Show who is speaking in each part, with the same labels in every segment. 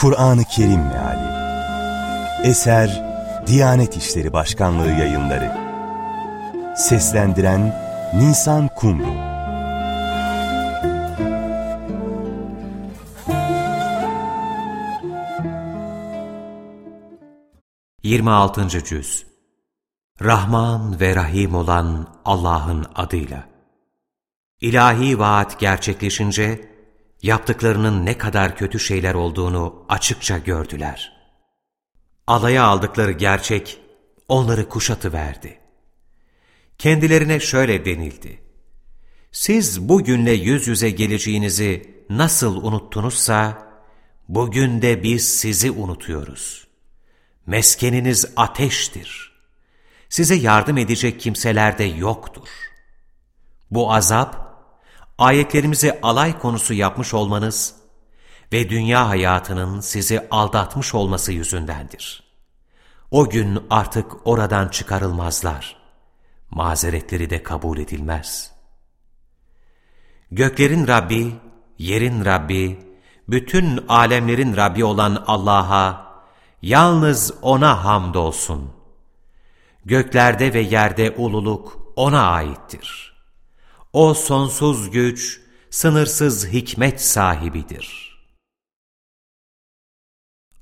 Speaker 1: Kur'an-ı Kerim Meali. Eser Diyanet İşleri Başkanlığı Yayınları. Seslendiren Nisan Kumru.
Speaker 2: 26. Cüz. Rahman ve Rahim olan Allah'ın adıyla. İlahi vaat gerçekleşince, yaptıklarının ne kadar kötü şeyler olduğunu açıkça gördüler. Alaya aldıkları gerçek, onları kuşatıverdi. Kendilerine şöyle denildi. Siz bugünle yüz yüze geleceğinizi nasıl unuttunuzsa, bugün de biz sizi unutuyoruz. Meskeniniz ateştir. Size yardım edecek kimseler de yoktur. Bu azap, ayetlerimizi alay konusu yapmış olmanız ve dünya hayatının sizi aldatmış olması yüzündendir. O gün artık oradan çıkarılmazlar. Mazeretleri de kabul edilmez. Göklerin Rabbi, yerin Rabbi, bütün alemlerin Rabbi olan Allah'a, yalnız O'na hamdolsun. Göklerde ve yerde ululuk O'na aittir.'' O sonsuz güç, sınırsız hikmet sahibidir.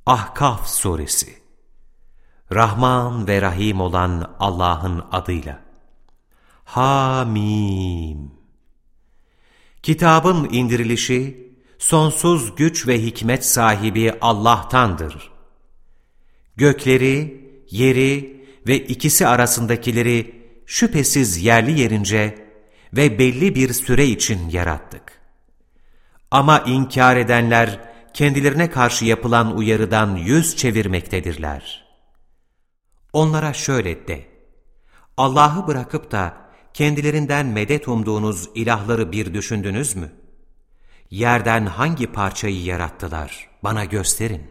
Speaker 2: Ahkaf Suresi Rahman ve Rahim olan Allah'ın adıyla Hamim Kitabın indirilişi, sonsuz güç ve hikmet sahibi Allah'tandır. Gökleri, yeri ve ikisi arasındakileri şüphesiz yerli yerince ve belli bir süre için yarattık. Ama inkar edenler kendilerine karşı yapılan uyarıdan yüz çevirmektedirler. Onlara şöyle de, Allah'ı bırakıp da kendilerinden medet umduğunuz ilahları bir düşündünüz mü? Yerden hangi parçayı yarattılar bana gösterin.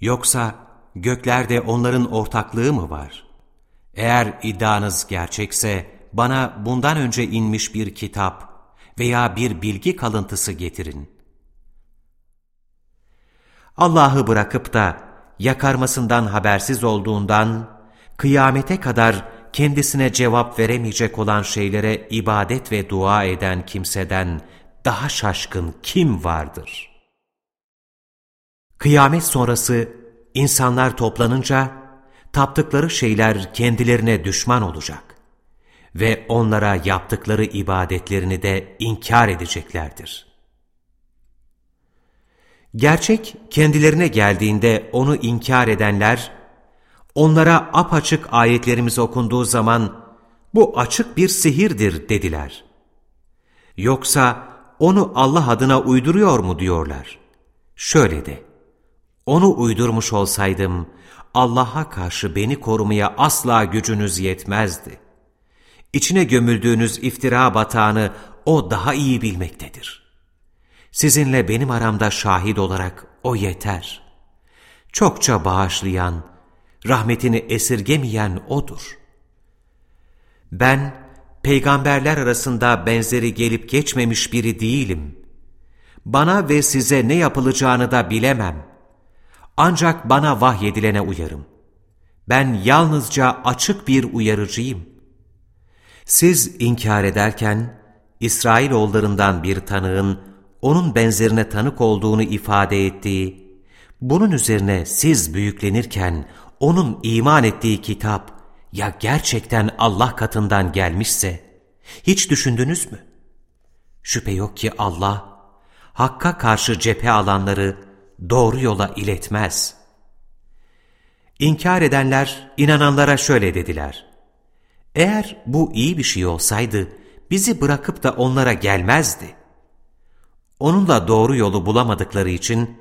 Speaker 2: Yoksa göklerde onların ortaklığı mı var? Eğer iddianız gerçekse, bana bundan önce inmiş bir kitap veya bir bilgi kalıntısı getirin. Allah'ı bırakıp da yakarmasından habersiz olduğundan, kıyamete kadar kendisine cevap veremeyecek olan şeylere ibadet ve dua eden kimseden daha şaşkın kim vardır? Kıyamet sonrası insanlar toplanınca, taptıkları şeyler kendilerine düşman olacak ve onlara yaptıkları ibadetlerini de inkar edeceklerdir. Gerçek kendilerine geldiğinde onu inkar edenler, onlara apaçık ayetlerimiz okunduğu zaman bu açık bir sihirdir dediler. Yoksa onu Allah adına uyduruyor mu diyorlar. Şöyle de, onu uydurmuş olsaydım Allah'a karşı beni korumaya asla gücünüz yetmezdi. İçine gömüldüğünüz iftira batağını O daha iyi bilmektedir. Sizinle benim aramda şahit olarak O yeter. Çokça bağışlayan, rahmetini esirgemeyen O'dur. Ben, peygamberler arasında benzeri gelip geçmemiş biri değilim. Bana ve size ne yapılacağını da bilemem. Ancak bana vahyedilene uyarım. Ben yalnızca açık bir uyarıcıyım.'' Siz inkar ederken, İsrailoğullarından bir tanığın onun benzerine tanık olduğunu ifade ettiği, bunun üzerine siz büyüklenirken onun iman ettiği kitap ya gerçekten Allah katından gelmişse, hiç düşündünüz mü? Şüphe yok ki Allah, Hakk'a karşı cephe alanları doğru yola iletmez. İnkar edenler, inananlara şöyle dediler. Eğer bu iyi bir şey olsaydı bizi bırakıp da onlara gelmezdi. Onunla doğru yolu bulamadıkları için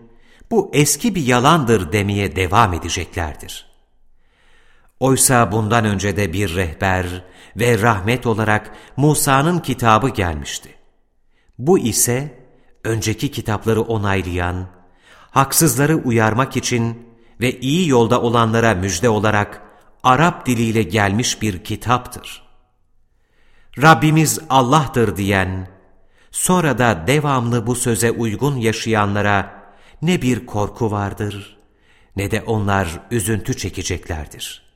Speaker 2: bu eski bir yalandır demeye devam edeceklerdir. Oysa bundan önce de bir rehber ve rahmet olarak Musa'nın kitabı gelmişti. Bu ise önceki kitapları onaylayan, haksızları uyarmak için ve iyi yolda olanlara müjde olarak Arap diliyle gelmiş bir kitaptır. Rabbimiz Allah'tır diyen, sonra da devamlı bu söze uygun yaşayanlara ne bir korku vardır ne de onlar üzüntü çekeceklerdir.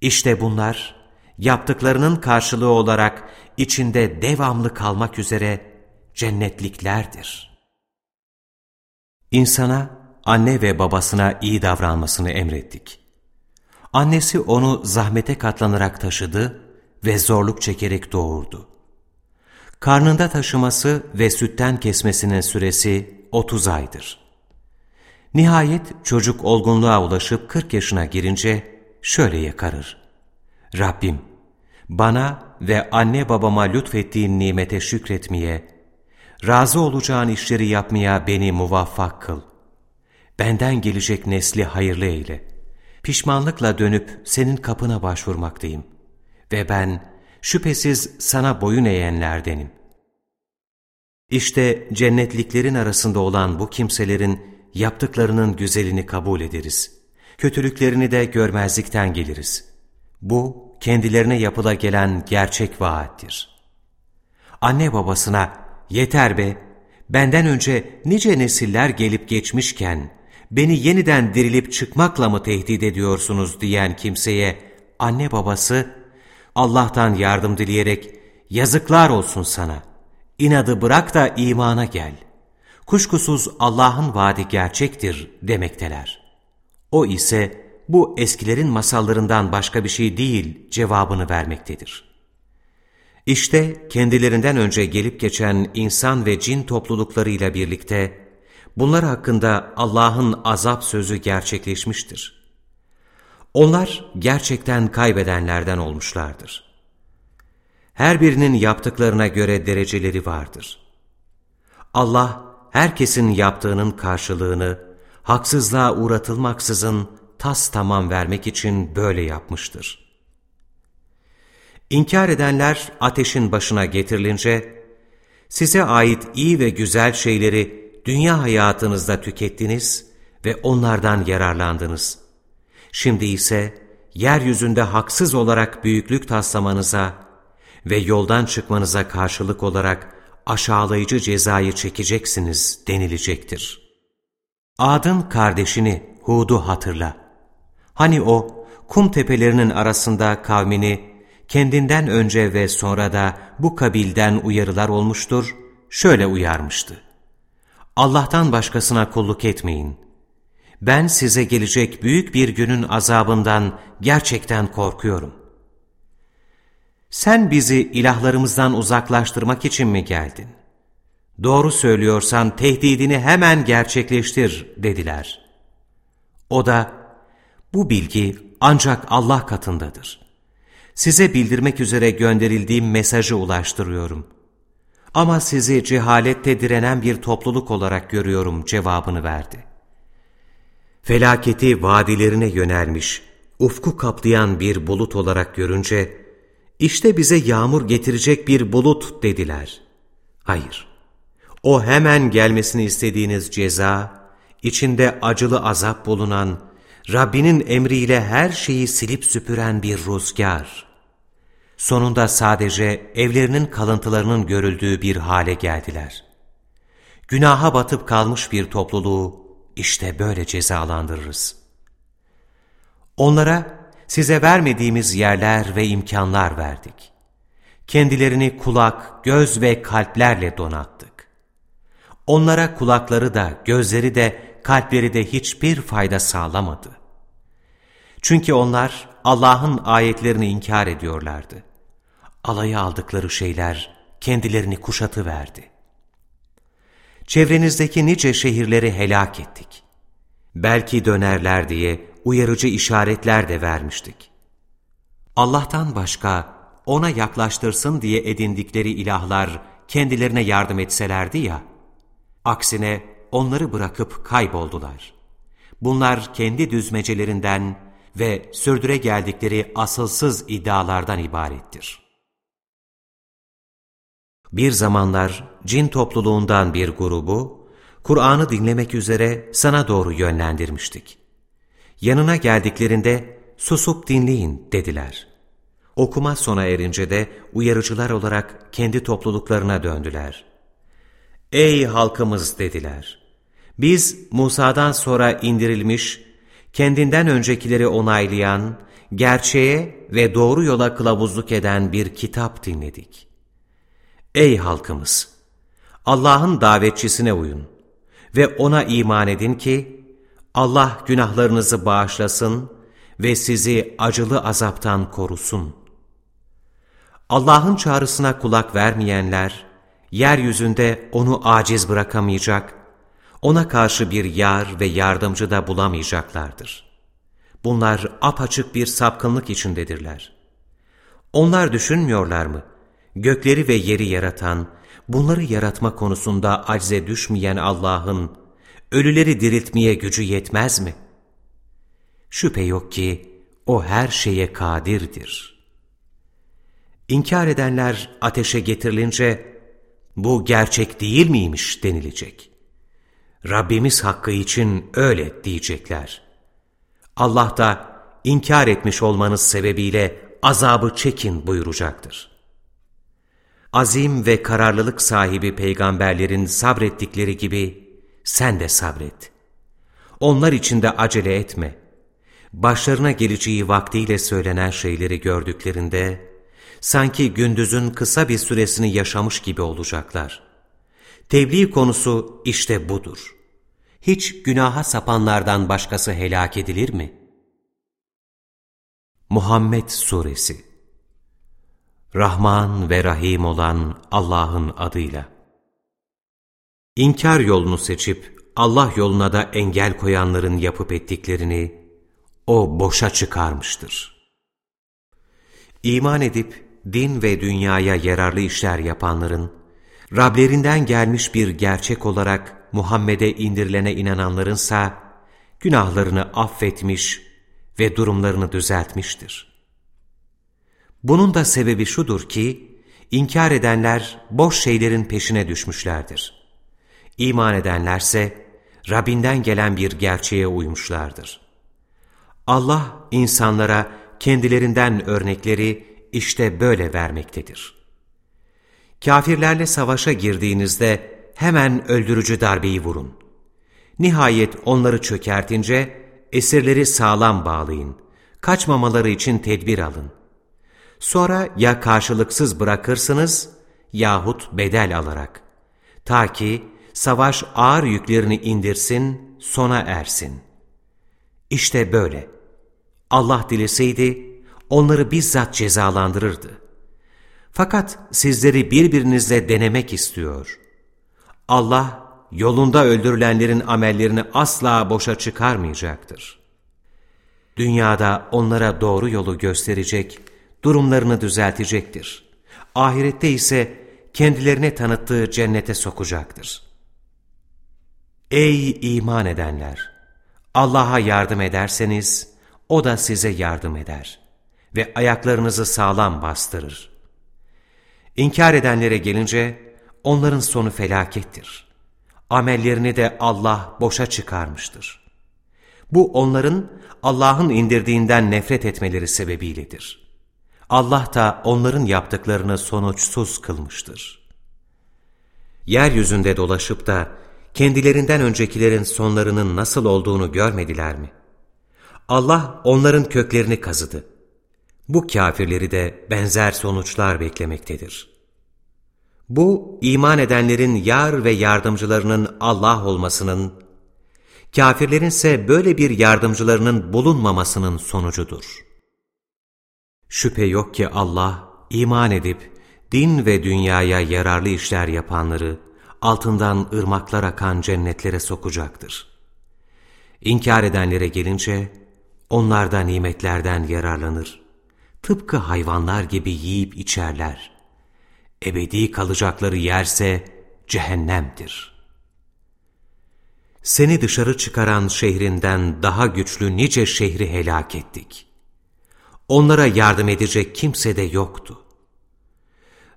Speaker 2: İşte bunlar yaptıklarının karşılığı olarak içinde devamlı kalmak üzere cennetliklerdir. İnsana anne ve babasına iyi davranmasını emrettik. Annesi onu zahmete katlanarak taşıdı ve zorluk çekerek doğurdu. Karnında taşıması ve sütten kesmesinin süresi 30 aydır. Nihayet çocuk olgunluğa ulaşıp 40 yaşına girince şöyle yakarır. Rabbim, bana ve anne babama lütfettiğin nimete şükretmeye, razı olacağın işleri yapmaya beni muvaffak kıl. Benden gelecek nesli hayırlı eyle. Pişmanlıkla dönüp senin kapına başvurmaktayım. Ve ben şüphesiz sana boyun eğenlerdenim. İşte cennetliklerin arasında olan bu kimselerin yaptıklarının güzelini kabul ederiz. Kötülüklerini de görmezlikten geliriz. Bu, kendilerine yapıla gelen gerçek vaattir. Anne babasına, yeter be, benden önce nice nesiller gelip geçmişken, beni yeniden dirilip çıkmakla mı tehdit ediyorsunuz diyen kimseye, anne babası, Allah'tan yardım dileyerek, yazıklar olsun sana, inadı bırak da imana gel. Kuşkusuz Allah'ın vaadi gerçektir demekteler. O ise, bu eskilerin masallarından başka bir şey değil cevabını vermektedir. İşte kendilerinden önce gelip geçen insan ve cin topluluklarıyla birlikte bunlar hakkında Allah'ın azap sözü gerçekleşmiştir. Onlar gerçekten kaybedenlerden olmuşlardır. Her birinin yaptıklarına göre dereceleri vardır. Allah herkesin yaptığının karşılığını haksızlığa uğratılmaksızın tas tamam vermek için böyle yapmıştır. İnkar edenler ateşin başına getirilince, size ait iyi ve güzel şeyleri dünya hayatınızda tükettiniz ve onlardan yararlandınız. Şimdi ise yeryüzünde haksız olarak büyüklük taslamanıza ve yoldan çıkmanıza karşılık olarak aşağılayıcı cezayı çekeceksiniz denilecektir. Adın kardeşini Hud'u hatırla. Hani o kum tepelerinin arasında kavmini kendinden önce ve sonra da bu kabilden uyarılar olmuştur, şöyle uyarmıştı. Allah'tan başkasına kulluk etmeyin. Ben size gelecek büyük bir günün azabından gerçekten korkuyorum. Sen bizi ilahlarımızdan uzaklaştırmak için mi geldin? Doğru söylüyorsan tehdidini hemen gerçekleştir dediler. O da bu bilgi ancak Allah katındadır. Size bildirmek üzere gönderildiğim mesajı ulaştırıyorum. Ama sizi cehalette direnen bir topluluk olarak görüyorum cevabını verdi. Felaketi vadilerine yönelmiş, ufku kaplayan bir bulut olarak görünce, işte bize yağmur getirecek bir bulut dediler. Hayır, o hemen gelmesini istediğiniz ceza, içinde acılı azap bulunan, Rabbinin emriyle her şeyi silip süpüren bir rüzgar. Sonunda sadece evlerinin kalıntılarının görüldüğü bir hale geldiler. Günaha batıp kalmış bir topluluğu işte böyle cezalandırırız. Onlara size vermediğimiz yerler ve imkanlar verdik. Kendilerini kulak, göz ve kalplerle donattık. Onlara kulakları da, gözleri de kalpleri de hiçbir fayda sağlamadı. Çünkü onlar Allah'ın ayetlerini inkar ediyorlardı. Alaya aldıkları şeyler kendilerini kuşatı verdi. Çevrenizdeki nice şehirleri helak ettik. Belki dönerler diye uyarıcı işaretler de vermiştik. Allah'tan başka ona yaklaştırsın diye edindikleri ilahlar kendilerine yardım etselerdi ya, aksine onları bırakıp kayboldular. Bunlar kendi düzmecelerinden ve sürdüre geldikleri asılsız iddialardan ibarettir. Bir zamanlar cin topluluğundan bir grubu, Kur'an'ı dinlemek üzere sana doğru yönlendirmiştik. Yanına geldiklerinde susup dinleyin dediler. Okuma sona erince de uyarıcılar olarak kendi topluluklarına döndüler. Ey halkımız dediler! Biz Musa'dan sonra indirilmiş, kendinden öncekileri onaylayan, gerçeğe ve doğru yola kılavuzluk eden bir kitap dinledik. Ey halkımız! Allah'ın davetçisine uyun ve ona iman edin ki, Allah günahlarınızı bağışlasın ve sizi acılı azaptan korusun. Allah'ın çağrısına kulak vermeyenler, yeryüzünde onu aciz bırakamayacak, ona karşı bir yar ve yardımcı da bulamayacaklardır. Bunlar apaçık bir sapkınlık içindedirler. Onlar düşünmüyorlar mı? Gökleri ve yeri yaratan, bunları yaratma konusunda acze düşmeyen Allah'ın, ölüleri diriltmeye gücü yetmez mi? Şüphe yok ki O her şeye kadirdir. İnkar edenler ateşe getirilince, bu gerçek değil miymiş denilecek. Rabbimiz hakkı için öyle diyecekler. Allah da inkar etmiş olmanız sebebiyle azabı çekin buyuracaktır. Azim ve kararlılık sahibi peygamberlerin sabrettikleri gibi sen de sabret. Onlar için de acele etme. Başlarına geleceği vaktiyle söylenen şeyleri gördüklerinde, sanki gündüzün kısa bir süresini yaşamış gibi olacaklar. Tebliğ konusu işte budur. Hiç günaha sapanlardan başkası helak edilir mi? Muhammed Suresi Rahman ve Rahim olan Allah'ın adıyla İnkar yolunu seçip Allah yoluna da engel koyanların yapıp ettiklerini O boşa çıkarmıştır. İman edip din ve dünyaya yararlı işler yapanların, Rablerinden gelmiş bir gerçek olarak Muhammed'e indirilene inananlarınsa günahlarını affetmiş ve durumlarını düzeltmiştir. Bunun da sebebi şudur ki, inkar edenler boş şeylerin peşine düşmüşlerdir. İman edenlerse Rabbinden gelen bir gerçeğe uymuşlardır. Allah insanlara kendilerinden örnekleri işte böyle vermektedir. Kafirlerle savaşa girdiğinizde hemen öldürücü darbeyi vurun. Nihayet onları çökertince esirleri sağlam bağlayın. Kaçmamaları için tedbir alın. Sonra ya karşılıksız bırakırsınız yahut bedel alarak. Ta ki savaş ağır yüklerini indirsin, sona ersin. İşte böyle. Allah dileseydi onları bizzat cezalandırırdı. Fakat sizleri birbirinizle denemek istiyor. Allah yolunda öldürülenlerin amellerini asla boşa çıkarmayacaktır. Dünyada onlara doğru yolu gösterecek, durumlarını düzeltecektir. Ahirette ise kendilerine tanıttığı cennete sokacaktır. Ey iman edenler! Allah'a yardım ederseniz, O da size yardım eder ve ayaklarınızı sağlam bastırır. İnkar edenlere gelince, onların sonu felakettir. Amellerini de Allah boşa çıkarmıştır. Bu onların Allah'ın indirdiğinden nefret etmeleri sebebiyledir. Allah da onların yaptıklarını sonuçsuz kılmıştır. Yeryüzünde dolaşıp da kendilerinden öncekilerin sonlarının nasıl olduğunu görmediler mi? Allah onların köklerini kazıdı. Bu kafirleri de benzer sonuçlar beklemektedir. Bu, iman edenlerin yar ve yardımcılarının Allah olmasının, kafirlerin ise böyle bir yardımcılarının bulunmamasının sonucudur. Şüphe yok ki Allah, iman edip, din ve dünyaya yararlı işler yapanları, altından ırmaklar akan cennetlere sokacaktır. İnkar edenlere gelince, onlar da nimetlerden yararlanır. Tıpkı hayvanlar gibi yiyip içerler ebedi kalacakları yerse cehennemdir. Seni dışarı çıkaran şehrinden daha güçlü nice şehri helak ettik. Onlara yardım edecek kimse de yoktu.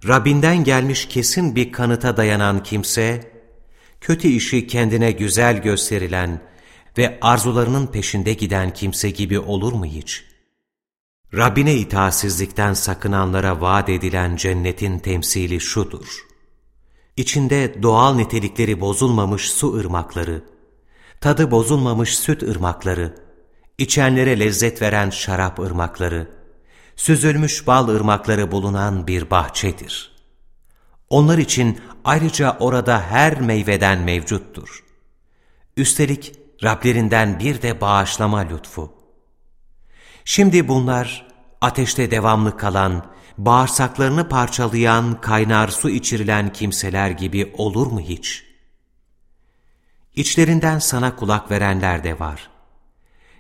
Speaker 2: Rabbinden gelmiş kesin bir kanıta dayanan kimse, kötü işi kendine güzel gösterilen ve arzularının peşinde giden kimse gibi olur mu hiç?'' Rabbine itaatsizlikten sakınanlara vaat edilen cennetin temsili şudur. İçinde doğal nitelikleri bozulmamış su ırmakları, tadı bozulmamış süt ırmakları, içenlere lezzet veren şarap ırmakları, süzülmüş bal ırmakları bulunan bir bahçedir. Onlar için ayrıca orada her meyveden mevcuttur. Üstelik Rablerinden bir de bağışlama lütfu. Şimdi bunlar ateşte devamlı kalan, bağırsaklarını parçalayan, kaynar su içirilen kimseler gibi olur mu hiç? İçlerinden sana kulak verenler de var.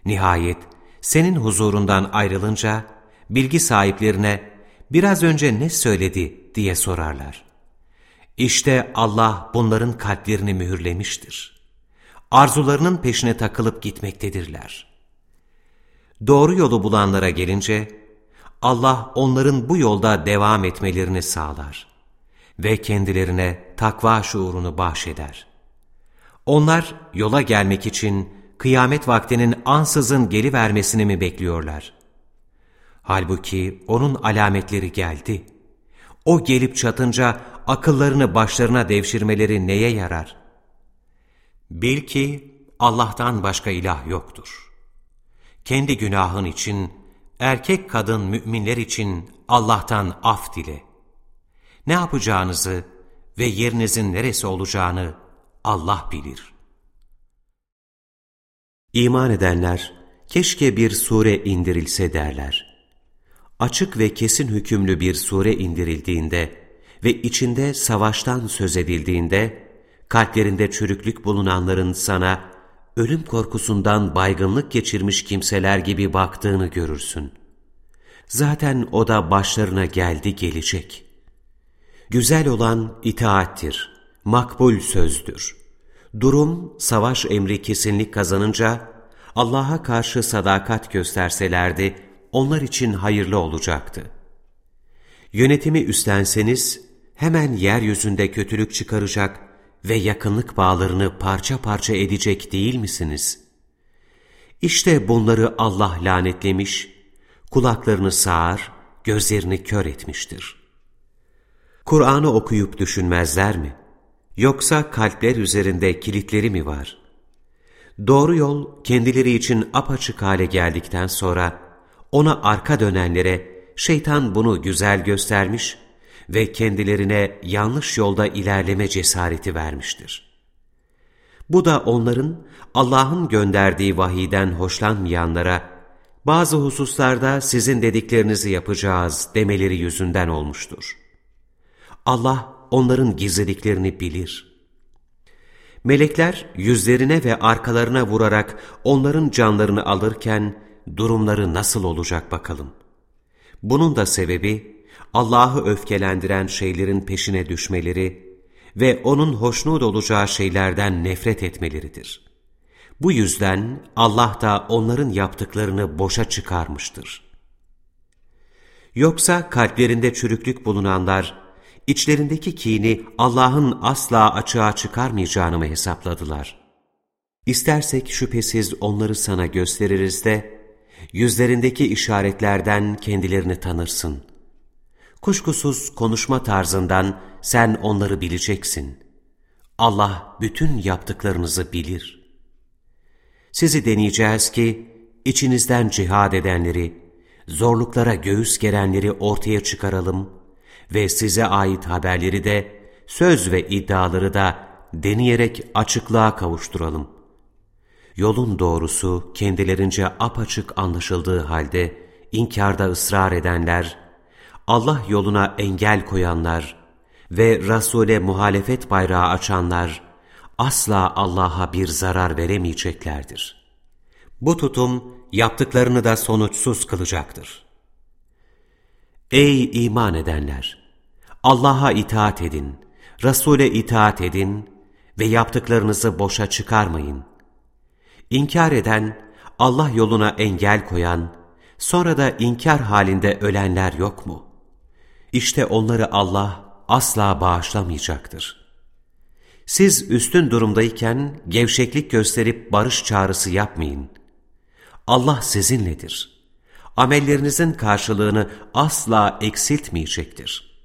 Speaker 2: Nihayet senin huzurundan ayrılınca bilgi sahiplerine biraz önce ne söyledi diye sorarlar. İşte Allah bunların kalplerini mühürlemiştir. Arzularının peşine takılıp gitmektedirler. Doğru yolu bulanlara gelince, Allah onların bu yolda devam etmelerini sağlar ve kendilerine takva şuurunu bahşeder. Onlar yola gelmek için kıyamet vaktinin ansızın gelivermesini mi bekliyorlar? Halbuki onun alametleri geldi. O gelip çatınca akıllarını başlarına devşirmeleri neye yarar? Bil ki Allah'tan başka ilah yoktur. Kendi günahın için, erkek kadın müminler için Allah'tan af dile. Ne yapacağınızı ve yerinizin neresi olacağını Allah bilir. İman edenler, keşke bir sure indirilse derler. Açık ve kesin hükümlü bir sure indirildiğinde ve içinde savaştan söz edildiğinde, kalplerinde çürüklük bulunanların sana, ölüm korkusundan baygınlık geçirmiş kimseler gibi baktığını görürsün. Zaten o da başlarına geldi gelecek. Güzel olan itaattir, makbul sözdür. Durum, savaş emri kesinlik kazanınca, Allah'a karşı sadakat gösterselerdi, onlar için hayırlı olacaktı. Yönetimi üstlenseniz, hemen yeryüzünde kötülük çıkaracak ve yakınlık bağlarını parça parça edecek değil misiniz? İşte bunları Allah lanetlemiş, kulaklarını sağır, gözlerini kör etmiştir. Kur'an'ı okuyup düşünmezler mi? Yoksa kalpler üzerinde kilitleri mi var? Doğru yol kendileri için apaçık hale geldikten sonra ona arka dönenlere şeytan bunu güzel göstermiş ve kendilerine yanlış yolda ilerleme cesareti vermiştir. Bu da onların Allah'ın gönderdiği vahiden hoşlanmayanlara bazı hususlarda sizin dediklerinizi yapacağız demeleri yüzünden olmuştur. Allah onların gizlediklerini bilir. Melekler yüzlerine ve arkalarına vurarak onların canlarını alırken durumları nasıl olacak bakalım. Bunun da sebebi Allah'ı öfkelendiren şeylerin peşine düşmeleri ve O'nun hoşnut olacağı şeylerden nefret etmeleridir. Bu yüzden Allah da onların yaptıklarını boşa çıkarmıştır. Yoksa kalplerinde çürüklük bulunanlar, içlerindeki kini Allah'ın asla açığa çıkarmayacağını mı hesapladılar? İstersek şüphesiz onları sana gösteririz de, yüzlerindeki işaretlerden kendilerini tanırsın. Kuşkusuz konuşma tarzından sen onları bileceksin. Allah bütün yaptıklarınızı bilir. Sizi deneyeceğiz ki, içinizden cihad edenleri, zorluklara göğüs gerenleri ortaya çıkaralım ve size ait haberleri de, söz ve iddiaları da deneyerek açıklığa kavuşturalım. Yolun doğrusu kendilerince apaçık anlaşıldığı halde inkarda ısrar edenler, Allah yoluna engel koyanlar ve Resul'e muhalefet bayrağı açanlar asla Allah'a bir zarar veremeyeceklerdir. Bu tutum yaptıklarını da sonuçsuz kılacaktır. Ey iman edenler! Allah'a itaat edin, Resul'e itaat edin ve yaptıklarınızı boşa çıkarmayın. İnkar eden, Allah yoluna engel koyan, sonra da inkar halinde ölenler yok mu? İşte onları Allah asla bağışlamayacaktır. Siz üstün durumdayken gevşeklik gösterip barış çağrısı yapmayın. Allah sizinledir. Amellerinizin karşılığını asla eksiltmeyecektir.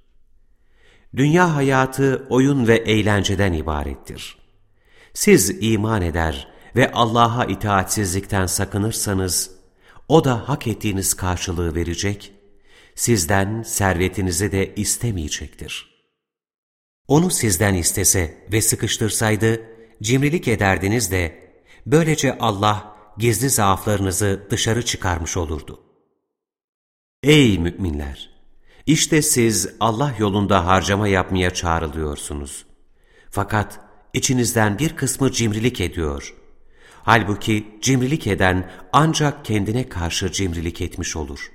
Speaker 2: Dünya hayatı oyun ve eğlenceden ibarettir. Siz iman eder ve Allah'a itaatsizlikten sakınırsanız, O da hak ettiğiniz karşılığı verecek, sizden servetinizi de istemeyecektir. Onu sizden istese ve sıkıştırsaydı, cimrilik ederdiniz de, böylece Allah gizli zaaflarınızı dışarı çıkarmış olurdu. Ey müminler! İşte siz Allah yolunda harcama yapmaya çağrılıyorsunuz. Fakat içinizden bir kısmı cimrilik ediyor. Halbuki cimrilik eden ancak kendine karşı cimrilik etmiş olur.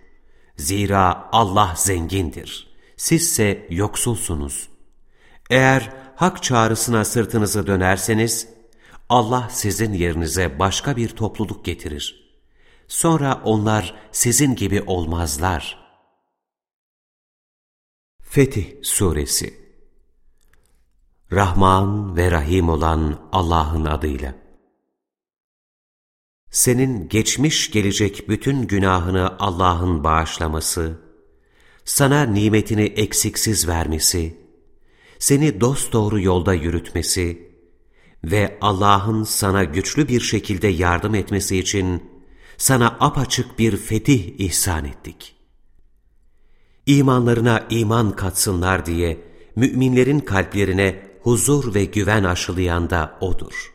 Speaker 2: Zira Allah zengindir. Sizse yoksulsunuz. Eğer hak çağrısına sırtınızı dönerseniz, Allah sizin yerinize başka bir topluluk getirir. Sonra onlar sizin gibi olmazlar. Fetih Suresi Rahman ve Rahim olan Allah'ın adıyla. Senin geçmiş gelecek bütün günahını Allah'ın bağışlaması, sana nimetini eksiksiz vermesi, seni dosdoğru yolda yürütmesi ve Allah'ın sana güçlü bir şekilde yardım etmesi için sana apaçık bir fetih ihsan ettik. İmanlarına iman katsınlar diye müminlerin kalplerine huzur ve güven aşılayan da O'dur.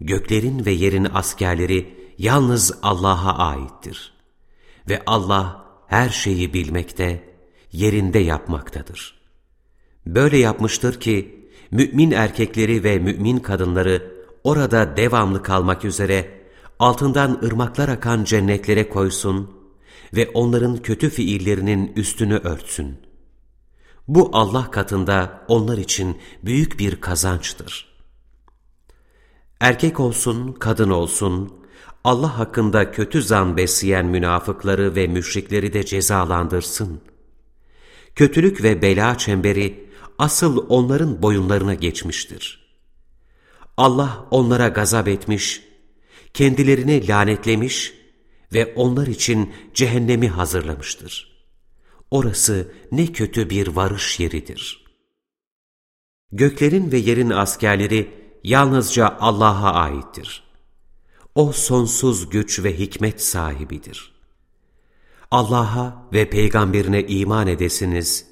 Speaker 2: Göklerin ve yerin askerleri yalnız Allah'a aittir. Ve Allah her şeyi bilmekte, yerinde yapmaktadır. Böyle yapmıştır ki, mümin erkekleri ve mümin kadınları orada devamlı kalmak üzere altından ırmaklar akan cennetlere koysun ve onların kötü fiillerinin üstünü örtsün. Bu Allah katında onlar için büyük bir kazançtır. Erkek olsun, kadın olsun, Allah hakkında kötü zan besleyen münafıkları ve müşrikleri de cezalandırsın. Kötülük ve bela çemberi asıl onların boyunlarına geçmiştir. Allah onlara gazap etmiş, kendilerini lanetlemiş ve onlar için cehennemi hazırlamıştır. Orası ne kötü bir varış yeridir. Göklerin ve yerin askerleri yalnızca Allah'a aittir. O sonsuz güç ve hikmet sahibidir. Allah'a ve peygamberine iman edesiniz,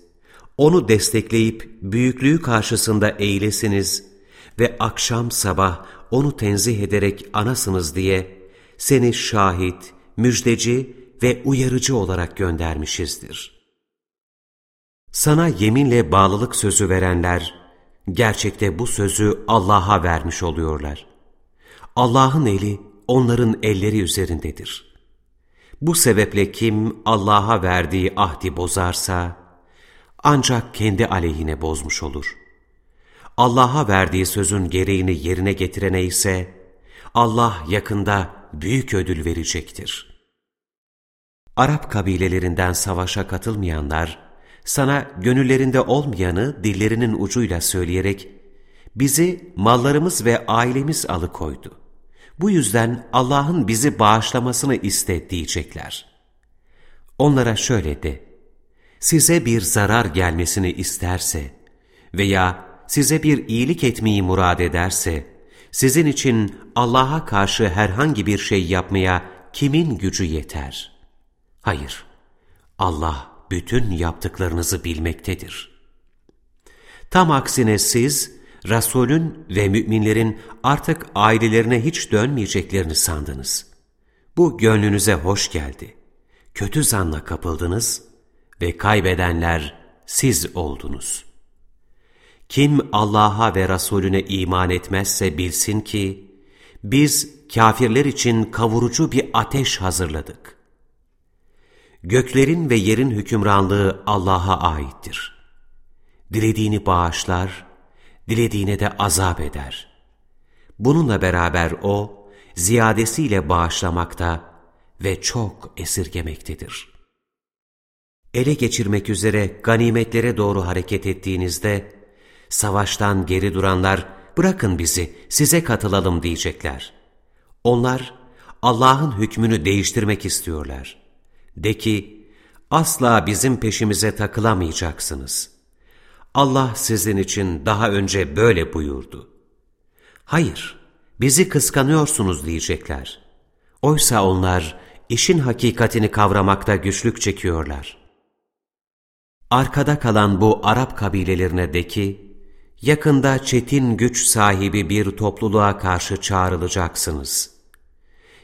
Speaker 2: onu destekleyip büyüklüğü karşısında eğilesiniz ve akşam sabah onu tenzih ederek anasınız diye seni şahit, müjdeci ve uyarıcı olarak göndermişizdir. Sana yeminle bağlılık sözü verenler, gerçekte bu sözü Allah'a vermiş oluyorlar. Allah'ın eli onların elleri üzerindedir. Bu sebeple kim Allah'a verdiği ahdi bozarsa, ancak kendi aleyhine bozmuş olur. Allah'a verdiği sözün gereğini yerine getirene ise, Allah yakında büyük ödül verecektir. Arap kabilelerinden savaşa katılmayanlar, sana gönüllerinde olmayanı dillerinin ucuyla söyleyerek, bizi mallarımız ve ailemiz alıkoydu. Bu yüzden Allah'ın bizi bağışlamasını iste diyecekler. Onlara şöyle de, size bir zarar gelmesini isterse veya size bir iyilik etmeyi murad ederse, sizin için Allah'a karşı herhangi bir şey yapmaya kimin gücü yeter? Hayır, Allah bütün yaptıklarınızı bilmektedir. Tam aksine siz, Resulün ve müminlerin artık ailelerine hiç dönmeyeceklerini sandınız. Bu gönlünüze hoş geldi. Kötü zanla kapıldınız ve kaybedenler siz oldunuz. Kim Allah'a ve Resulüne iman etmezse bilsin ki, biz kafirler için kavurucu bir ateş hazırladık. Göklerin ve yerin hükümranlığı Allah'a aittir. Dilediğini bağışlar, dilediğine de azap eder. Bununla beraber O, ziyadesiyle bağışlamakta ve çok esirgemektedir. Ele geçirmek üzere ganimetlere doğru hareket ettiğinizde, savaştan geri duranlar, bırakın bizi, size katılalım diyecekler. Onlar, Allah'ın hükmünü değiştirmek istiyorlar. De ki, asla bizim peşimize takılamayacaksınız. Allah sizin için daha önce böyle buyurdu. Hayır, bizi kıskanıyorsunuz diyecekler. Oysa onlar işin hakikatini kavramakta güçlük çekiyorlar. Arkada kalan bu Arap kabilelerine de ki, yakında çetin güç sahibi bir topluluğa karşı çağrılacaksınız.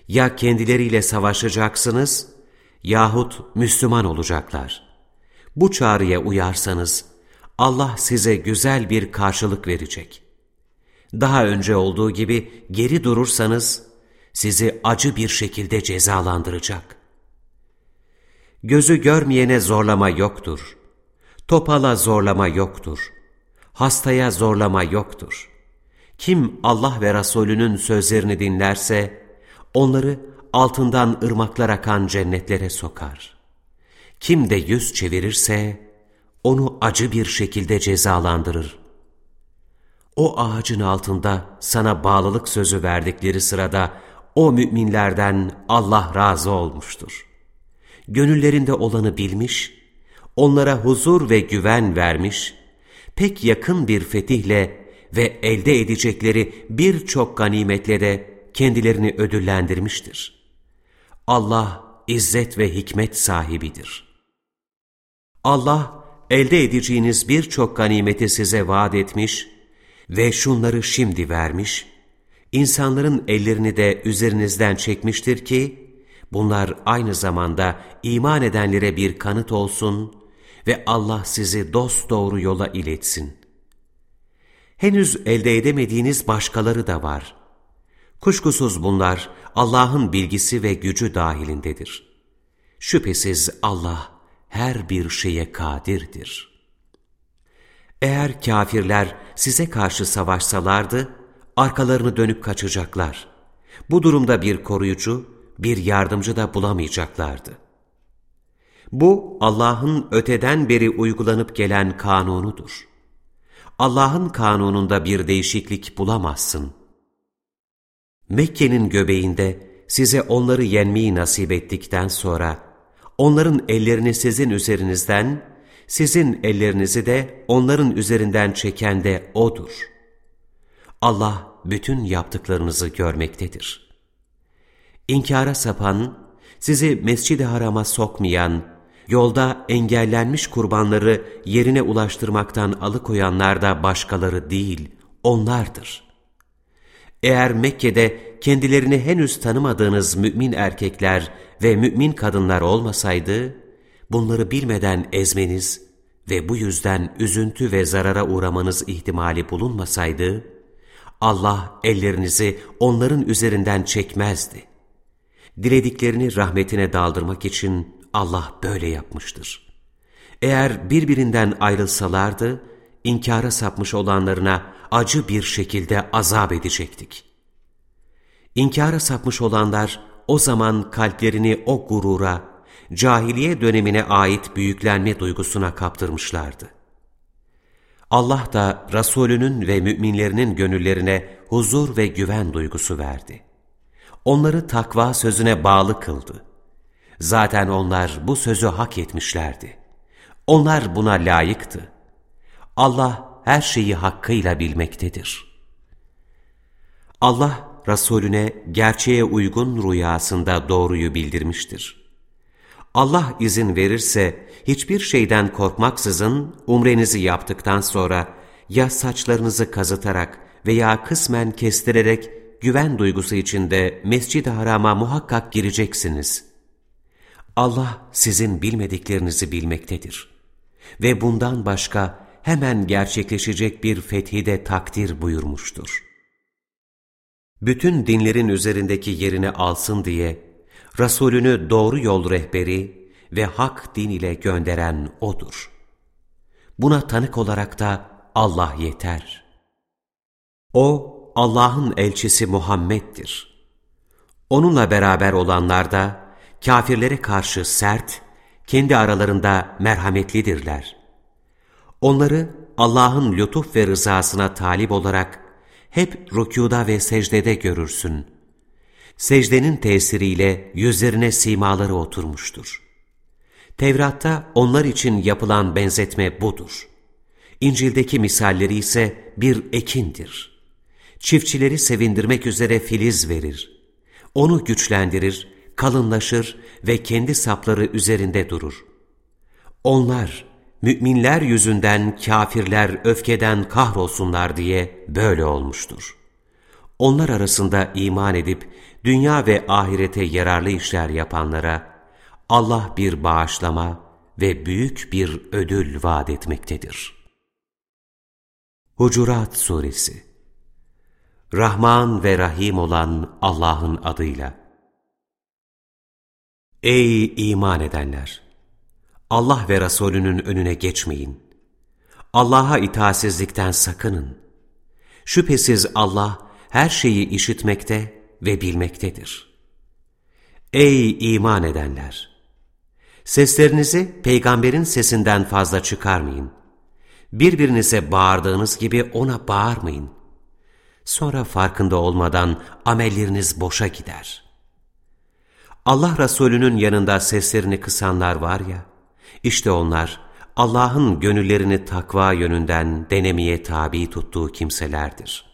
Speaker 2: Ya kendileriyle savaşacaksınız yahut Müslüman olacaklar. Bu çağrıya uyarsanız Allah size güzel bir karşılık verecek. Daha önce olduğu gibi geri durursanız sizi acı bir şekilde cezalandıracak. Gözü görmeyene zorlama yoktur. Topala zorlama yoktur. Hastaya zorlama yoktur. Kim Allah ve Resulünün sözlerini dinlerse, onları altından ırmaklar akan cennetlere sokar. Kim de yüz çevirirse, onu acı bir şekilde cezalandırır. O ağacın altında sana bağlılık sözü verdikleri sırada, o müminlerden Allah razı olmuştur. Gönüllerinde olanı bilmiş, onlara huzur ve güven vermiş, pek yakın bir fetihle ve elde edecekleri birçok ganimetle de kendilerini ödüllendirmiştir. Allah izzet ve hikmet sahibidir. Allah elde edeceğiniz birçok ganimeti size vaat etmiş ve şunları şimdi vermiş, insanların ellerini de üzerinizden çekmiştir ki, bunlar aynı zamanda iman edenlere bir kanıt olsun ve Allah sizi dosdoğru yola iletsin. Henüz elde edemediğiniz başkaları da var. Kuşkusuz bunlar Allah'ın bilgisi ve gücü dahilindedir. Şüphesiz Allah her bir şeye kadirdir. Eğer kafirler size karşı savaşsalardı, arkalarını dönüp kaçacaklar. Bu durumda bir koruyucu, bir yardımcı da bulamayacaklardı. Bu Allah'ın öteden beri uygulanıp gelen kanunudur. Allah'ın kanununda bir değişiklik bulamazsın. Mekke'nin göbeğinde size onları yenmeyi nasip ettikten sonra, onların ellerini sizin üzerinizden, sizin ellerinizi de onların üzerinden çeken de O'dur. Allah bütün yaptıklarınızı görmektedir. İnkara sapan, sizi mescid-i harama sokmayan, yolda engellenmiş kurbanları yerine ulaştırmaktan alıkoyanlar da başkaları değil, onlardır. Eğer Mekke'de kendilerini henüz tanımadığınız mümin erkekler ve mümin kadınlar olmasaydı, bunları bilmeden ezmeniz ve bu yüzden üzüntü ve zarara uğramanız ihtimali bulunmasaydı, Allah ellerinizi onların üzerinden çekmezdi. Dilediklerini rahmetine daldırmak için Allah böyle yapmıştır. Eğer birbirinden ayrılsalardı, inkara sapmış olanlarına acı bir şekilde azap edecektik. İnkara sapmış olanlar o zaman kalplerini o gurura, cahiliye dönemine ait büyüklenme duygusuna kaptırmışlardı. Allah da Resulünün ve müminlerinin gönüllerine huzur ve güven duygusu verdi. Onları takva sözüne bağlı kıldı. Zaten onlar bu sözü hak etmişlerdi. Onlar buna layıktı. Allah her şeyi hakkıyla bilmektedir. Allah Resulüne gerçeğe uygun rüyasında doğruyu bildirmiştir. Allah izin verirse hiçbir şeyden korkmaksızın umrenizi yaptıktan sonra ya saçlarınızı kazıtarak veya kısmen kestirerek güven duygusu içinde mescid-i harama muhakkak gireceksiniz. Allah sizin bilmediklerinizi bilmektedir. Ve bundan başka hemen gerçekleşecek bir fethi de takdir buyurmuştur. Bütün dinlerin üzerindeki yerini alsın diye, Resulünü doğru yol rehberi ve hak din ile gönderen O'dur. Buna tanık olarak da Allah yeter. O, Allah'ın elçisi Muhammed'dir. Onunla beraber olanlar da, kafirlere karşı sert, kendi aralarında merhametlidirler. Onları Allah'ın lütuf ve rızasına talip olarak hep rükuda ve secdede görürsün. Secdenin tesiriyle yüzlerine simaları oturmuştur. Tevrat'ta onlar için yapılan benzetme budur. İncil'deki misalleri ise bir ekindir. çiftçileri sevindirmek üzere filiz verir. Onu güçlendirir, kalınlaşır ve kendi sapları üzerinde durur. Onlar, müminler yüzünden kafirler öfkeden kahrolsunlar diye böyle olmuştur. Onlar arasında iman edip dünya ve ahirete yararlı işler yapanlara Allah bir bağışlama ve büyük bir ödül vaat etmektedir. Hucurat Suresi Rahman ve Rahim olan Allah'ın adıyla Ey iman edenler! Allah ve Resulünün önüne geçmeyin. Allah'a itaatsizlikten sakının. Şüphesiz Allah her şeyi işitmekte ve bilmektedir. Ey iman edenler! Seslerinizi peygamberin sesinden fazla çıkarmayın. Birbirinize bağırdığınız gibi ona bağırmayın. Sonra farkında olmadan amelleriniz boşa gider. Allah Resulü'nün yanında seslerini kısanlar var ya, işte onlar Allah'ın gönüllerini takva yönünden denemeye tabi tuttuğu kimselerdir.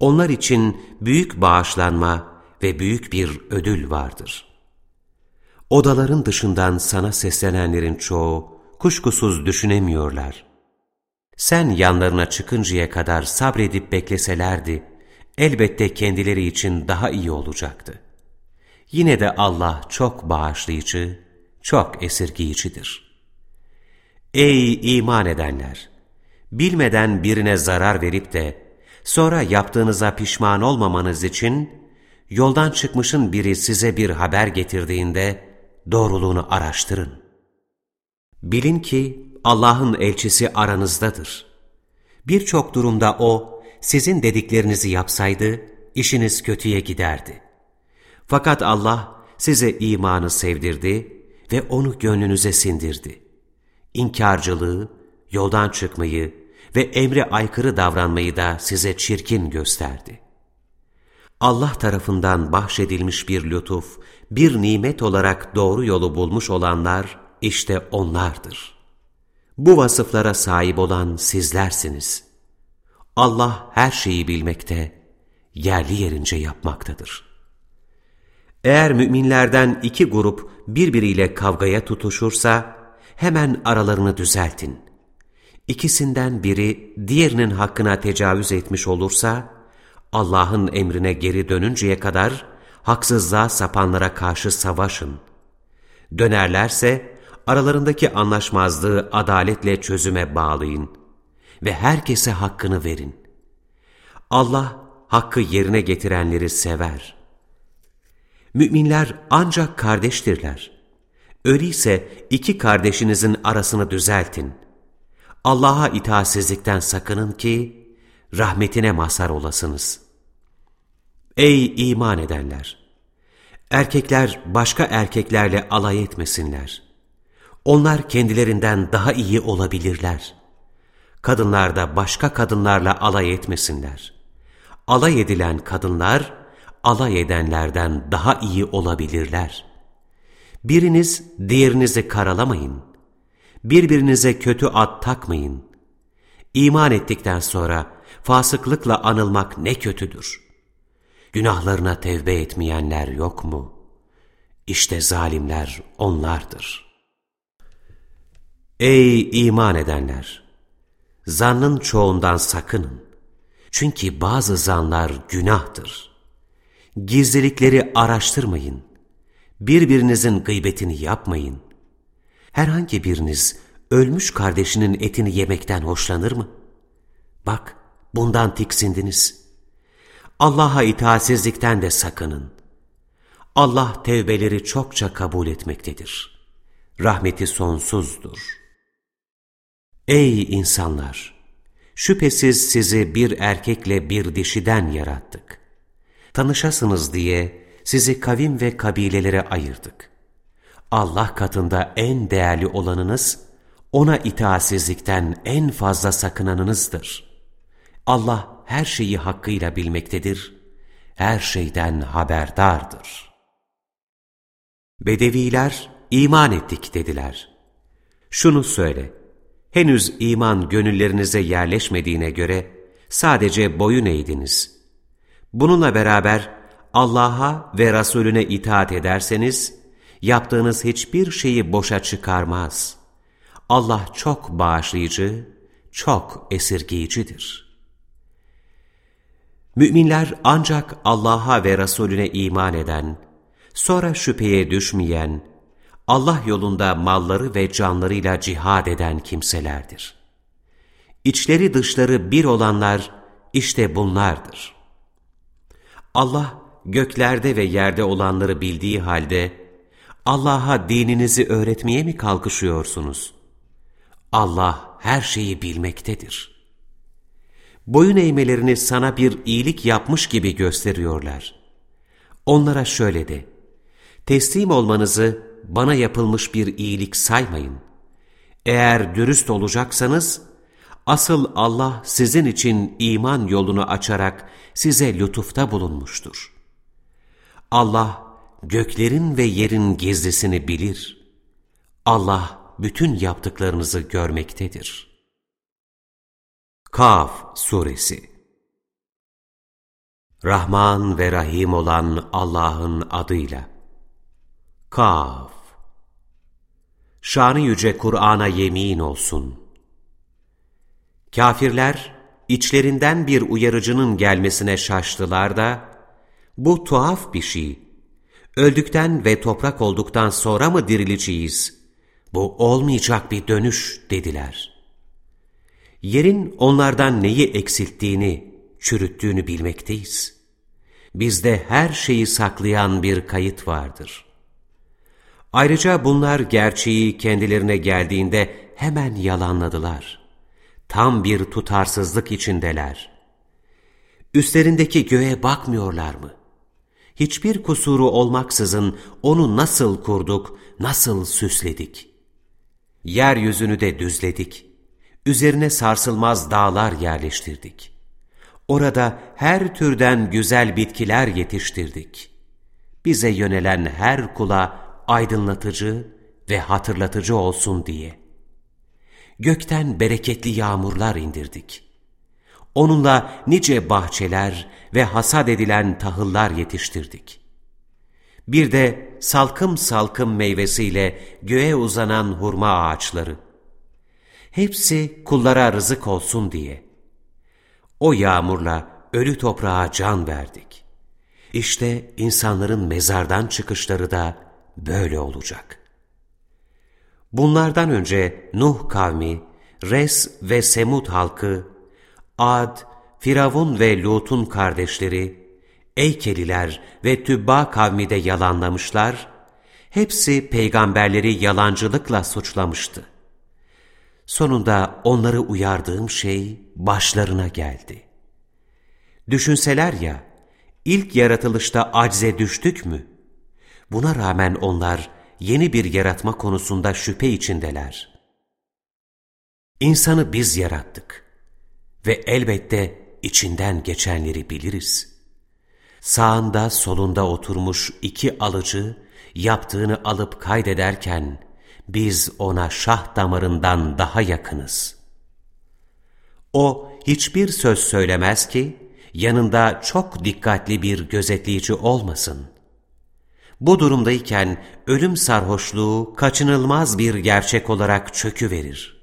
Speaker 2: Onlar için büyük bağışlanma ve büyük bir ödül vardır. Odaların dışından sana seslenenlerin çoğu kuşkusuz düşünemiyorlar. Sen yanlarına çıkıncaya kadar sabredip bekleselerdi, elbette kendileri için daha iyi olacaktı. Yine de Allah çok bağışlayıcı, çok esirgiyicidir. Ey iman edenler! Bilmeden birine zarar verip de sonra yaptığınıza pişman olmamanız için yoldan çıkmışın biri size bir haber getirdiğinde doğruluğunu araştırın. Bilin ki Allah'ın elçisi aranızdadır. Birçok durumda O, sizin dediklerinizi yapsaydı, işiniz kötüye giderdi. Fakat Allah size imanı sevdirdi ve onu gönlünüze sindirdi. İnkarcılığı, yoldan çıkmayı ve emre aykırı davranmayı da size çirkin gösterdi. Allah tarafından bahşedilmiş bir lütuf, bir nimet olarak doğru yolu bulmuş olanlar işte onlardır. Bu vasıflara sahip olan sizlersiniz. Allah her şeyi bilmekte, yerli yerince yapmaktadır. Eğer müminlerden iki grup birbiriyle kavgaya tutuşursa, hemen aralarını düzeltin. İkisinden biri diğerinin hakkına tecavüz etmiş olursa, Allah'ın emrine geri dönünceye kadar haksızlığa sapanlara karşı savaşın. Dönerlerse aralarındaki anlaşmazlığı adaletle çözüme bağlayın ve herkese hakkını verin. Allah hakkı yerine getirenleri sever. Müminler ancak kardeştirler. Öyleyse iki kardeşinizin arasını düzeltin. Allah'a itaatsizlikten sakının ki rahmetine mazhar olasınız. Ey iman edenler! Erkekler başka erkeklerle alay etmesinler. Onlar kendilerinden daha iyi olabilirler. Kadınlar da başka kadınlarla alay etmesinler. Alay edilen kadınlar, alay edenlerden daha iyi olabilirler. Biriniz diğerinizi karalamayın. Birbirinize kötü ad takmayın. İman ettikten sonra fasıklıkla anılmak ne kötüdür. Günahlarına tevbe etmeyenler yok mu? İşte zalimler onlardır. Ey iman edenler! Zannın çoğundan sakının. Çünkü bazı zanlar günahtır. Gizlilikleri araştırmayın. Birbirinizin gıybetini yapmayın. Herhangi biriniz ölmüş kardeşinin etini yemekten hoşlanır mı? Bak, bundan tiksindiniz. Allah'a itaatsizlikten de sakının. Allah tevbeleri çokça kabul etmektedir. Rahmeti sonsuzdur. Ey insanlar! Şüphesiz sizi bir erkekle bir dişiden yarattık. Tanışasınız diye sizi kavim ve kabilelere ayırdık. Allah katında en değerli olanınız, ona itaatsizlikten en fazla sakınanınızdır. Allah her şeyi hakkıyla bilmektedir, her şeyden haberdardır. Bedeviler iman ettik dediler. Şunu söyle, henüz iman gönüllerinize yerleşmediğine göre, Sadece boyun eğdiniz. Bununla beraber Allah'a ve Resulüne itaat ederseniz, yaptığınız hiçbir şeyi boşa çıkarmaz. Allah çok bağışlayıcı, çok esirgeyicidir. Müminler ancak Allah'a ve Resulüne iman eden, sonra şüpheye düşmeyen, Allah yolunda malları ve canlarıyla cihad eden kimselerdir. İçleri dışları bir olanlar işte bunlardır. Allah göklerde ve yerde olanları bildiği halde Allah'a dininizi öğretmeye mi kalkışıyorsunuz? Allah her şeyi bilmektedir. Boyun eğmelerini sana bir iyilik yapmış gibi gösteriyorlar. Onlara şöyle de, teslim olmanızı bana yapılmış bir iyilik saymayın. Eğer dürüst olacaksanız, asıl Allah sizin için iman yolunu açarak size lütufta bulunmuştur. Allah göklerin ve yerin gizlisini bilir. Allah bütün yaptıklarınızı görmektedir. Kaf Suresi Rahman ve Rahim olan Allah'ın adıyla. Kaf Şanı yüce Kur'an'a yemin olsun. Kafirler, içlerinden bir uyarıcının gelmesine şaştılar da, bu tuhaf bir şey, öldükten ve toprak olduktan sonra mı dirileceğiz? Bu olmayacak bir dönüş dediler. Yerin onlardan neyi eksilttiğini, çürüttüğünü bilmekteyiz. Bizde her şeyi saklayan bir kayıt vardır. Ayrıca bunlar gerçeği kendilerine geldiğinde hemen yalanladılar. Tam bir tutarsızlık içindeler. Üstlerindeki göğe bakmıyorlar mı? hiçbir kusuru olmaksızın onu nasıl kurduk, nasıl süsledik? Yeryüzünü de düzledik. Üzerine sarsılmaz dağlar yerleştirdik. Orada her türden güzel bitkiler yetiştirdik. Bize yönelen her kula aydınlatıcı ve hatırlatıcı olsun diye. Gökten bereketli yağmurlar indirdik.'' Onunla nice bahçeler ve hasat edilen tahıllar yetiştirdik. Bir de salkım salkım meyvesiyle göğe uzanan hurma ağaçları. Hepsi kullara rızık olsun diye. O yağmurla ölü toprağa can verdik. İşte insanların mezardan çıkışları da böyle olacak. Bunlardan önce Nuh kavmi, Res ve Semud halkı Ad, Firavun ve Lut'un kardeşleri, Eykeliler ve Tübba kavmi de yalanlamışlar, hepsi peygamberleri yalancılıkla suçlamıştı. Sonunda onları uyardığım şey başlarına geldi. Düşünseler ya, ilk yaratılışta acze düştük mü? Buna rağmen onlar yeni bir yaratma konusunda şüphe içindeler. İnsanı biz yarattık ve elbette içinden geçenleri biliriz. Sağında solunda oturmuş iki alıcı yaptığını alıp kaydederken biz ona şah damarından daha yakınız. O hiçbir söz söylemez ki yanında çok dikkatli bir gözetleyici olmasın. Bu durumdayken ölüm sarhoşluğu kaçınılmaz bir gerçek olarak çöküverir.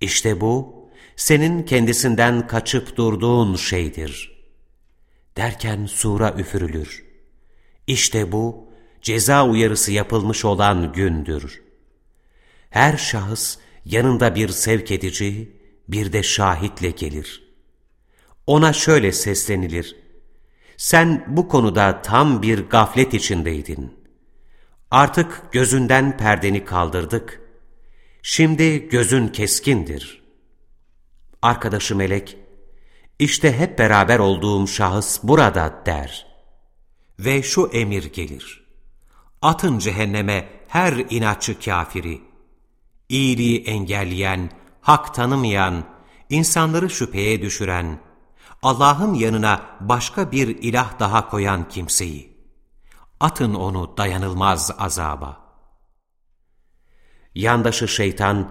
Speaker 2: İşte bu senin kendisinden kaçıp durduğun şeydir. Derken sura üfürülür. İşte bu, ceza uyarısı yapılmış olan gündür. Her şahıs yanında bir sevk edici, bir de şahitle gelir. Ona şöyle seslenilir. Sen bu konuda tam bir gaflet içindeydin. Artık gözünden perdeni kaldırdık. Şimdi gözün keskindir.'' Arkadaşı melek, işte hep beraber olduğum şahıs burada der. Ve şu emir gelir. Atın cehenneme her inatçı kafiri. İyiliği engelleyen, hak tanımayan, insanları şüpheye düşüren, Allah'ın yanına başka bir ilah daha koyan kimseyi. Atın onu dayanılmaz azaba. Yandaşı şeytan,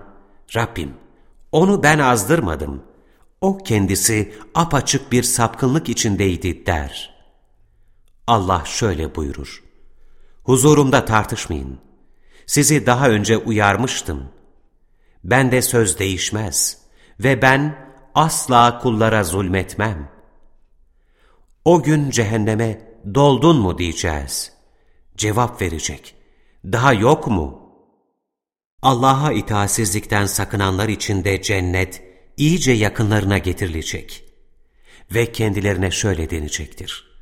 Speaker 2: Rabbim onu ben azdırmadım. o kendisi apaçık bir sapkınlık içindeydi der. Allah şöyle buyurur. Huzurumda tartışmayın. Sizi daha önce uyarmıştım. Ben de söz değişmez ve ben asla kullara zulmetmem. O gün cehenneme doldun mu diyeceğiz. Cevap verecek. Daha yok mu? Allah'a itaatsizlikten sakınanlar için de cennet iyice yakınlarına getirilecek. Ve kendilerine şöyle denecektir.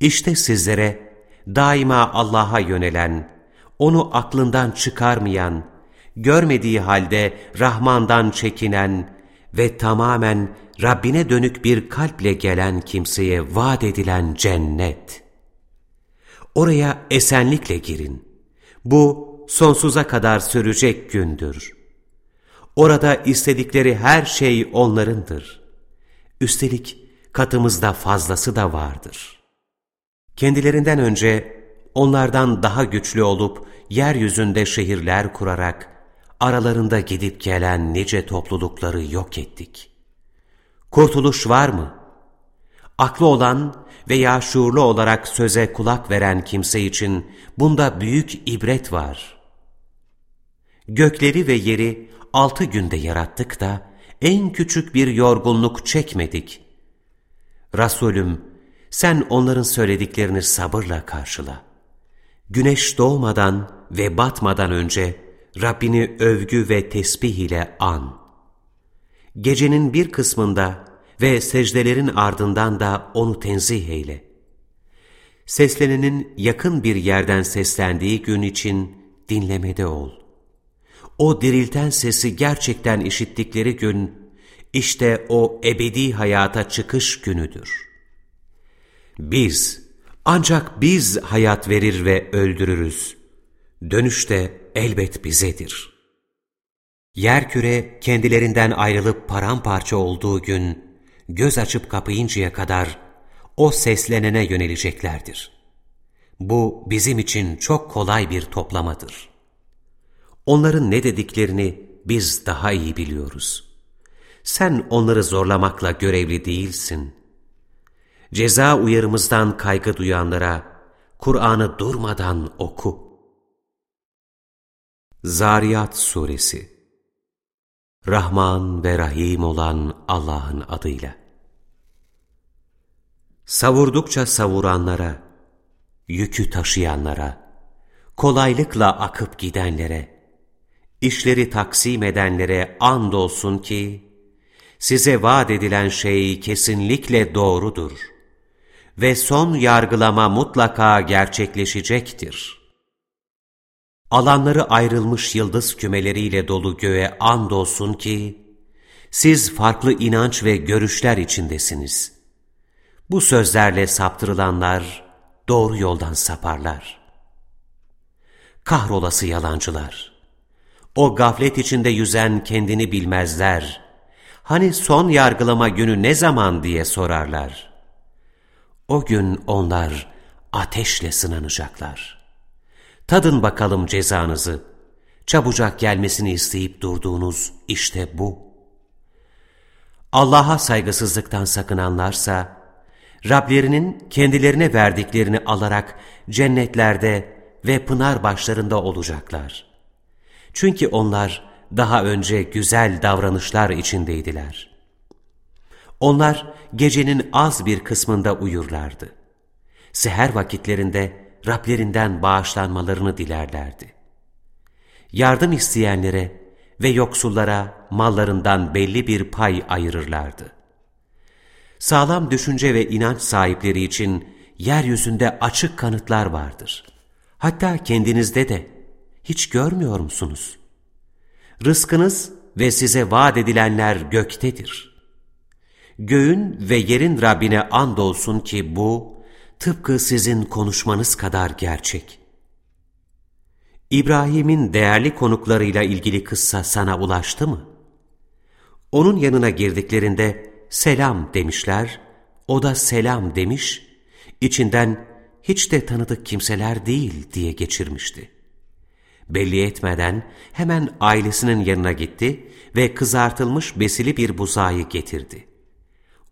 Speaker 2: İşte sizlere daima Allah'a yönelen, onu aklından çıkarmayan, görmediği halde Rahman'dan çekinen ve tamamen Rabbine dönük bir kalple gelen kimseye vaat edilen cennet. Oraya esenlikle girin. Bu sonsuza kadar sürecek gündür. Orada istedikleri her şey onlarındır. Üstelik katımızda fazlası da vardır. Kendilerinden önce onlardan daha güçlü olup yeryüzünde şehirler kurarak aralarında gidip gelen nice toplulukları yok ettik. Kurtuluş var mı? Aklı olan veya şuurlu olarak söze kulak veren kimse için bunda büyük ibret var. Gökleri ve yeri altı günde yarattık da en küçük bir yorgunluk çekmedik. Resulüm, sen onların söylediklerini sabırla karşıla. Güneş doğmadan ve batmadan önce Rabbini övgü ve tesbih ile an. Gecenin bir kısmında ve secdelerin ardından da onu tenzih eyle. Seslenenin yakın bir yerden seslendiği gün için dinlemede ol. O dirilten sesi gerçekten işittikleri gün, işte o ebedi hayata çıkış günüdür. Biz, ancak biz hayat verir ve öldürürüz. Dönüş de elbet bizedir. Yerküre kendilerinden ayrılıp paramparça olduğu gün, göz açıp kapayıncaya kadar o seslenene yöneleceklerdir. Bu bizim için çok kolay bir toplamadır. Onların ne dediklerini biz daha iyi biliyoruz. Sen onları zorlamakla görevli değilsin. Ceza uyarımızdan kaygı duyanlara Kur'an'ı durmadan oku. Zariyat Suresi Rahman ve Rahim olan Allah'ın adıyla. Savurdukça savuranlara, yükü taşıyanlara, kolaylıkla akıp gidenlere, işleri taksim edenlere andolsun ki, size vaat edilen şey kesinlikle doğrudur ve son yargılama mutlaka gerçekleşecektir.'' Alanları ayrılmış yıldız kümeleriyle dolu göğe andolsun ki, siz farklı inanç ve görüşler içindesiniz. Bu sözlerle saptırılanlar doğru yoldan saparlar. Kahrolası yalancılar! O gaflet içinde yüzen kendini bilmezler. Hani son yargılama günü ne zaman diye sorarlar. O gün onlar ateşle sınanacaklar.'' Tadın bakalım cezanızı. Çabucak gelmesini isteyip durduğunuz işte bu. Allah'a saygısızlıktan sakınanlarsa, Rablerinin kendilerine verdiklerini alarak cennetlerde ve pınar başlarında olacaklar. Çünkü onlar daha önce güzel davranışlar içindeydiler. Onlar gecenin az bir kısmında uyurlardı. Seher vakitlerinde Rablerinden bağışlanmalarını dilerlerdi. Yardım isteyenlere ve yoksullara mallarından belli bir pay ayırırlardı. Sağlam düşünce ve inanç sahipleri için yeryüzünde açık kanıtlar vardır. Hatta kendinizde de hiç görmüyor musunuz? Rızkınız ve size vaat edilenler göktedir. Göğün ve yerin Rabbine andolsun ki bu, tıpkı sizin konuşmanız kadar gerçek. İbrahim'in değerli konuklarıyla ilgili kıssa sana ulaştı mı? Onun yanına girdiklerinde selam demişler, o da selam demiş, içinden hiç de tanıdık kimseler değil diye geçirmişti. Belli etmeden hemen ailesinin yanına gitti ve kızartılmış besili bir buzağı getirdi.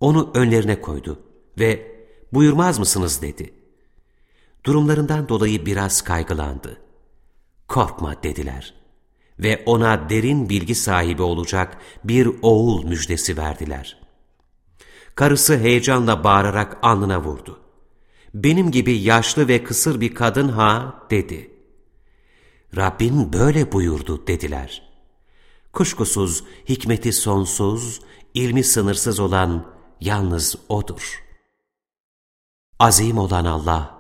Speaker 2: Onu önlerine koydu ve buyurmaz mısınız dedi. Durumlarından dolayı biraz kaygılandı. Korkma dediler ve ona derin bilgi sahibi olacak bir oğul müjdesi verdiler. Karısı heyecanla bağırarak alnına vurdu. Benim gibi yaşlı ve kısır bir kadın ha dedi. Rabbin böyle buyurdu dediler. Kuşkusuz hikmeti sonsuz, ilmi sınırsız olan yalnız O'dur. Azim olan Allah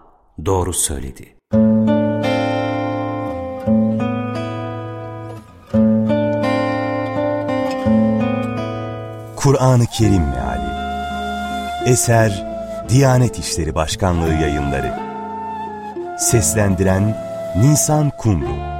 Speaker 2: doğru söyledi.
Speaker 1: Kur'an-ı Kerim Meali. Eser Diyanet İşleri Başkanlığı Yayınları. Seslendiren Nisan Kumru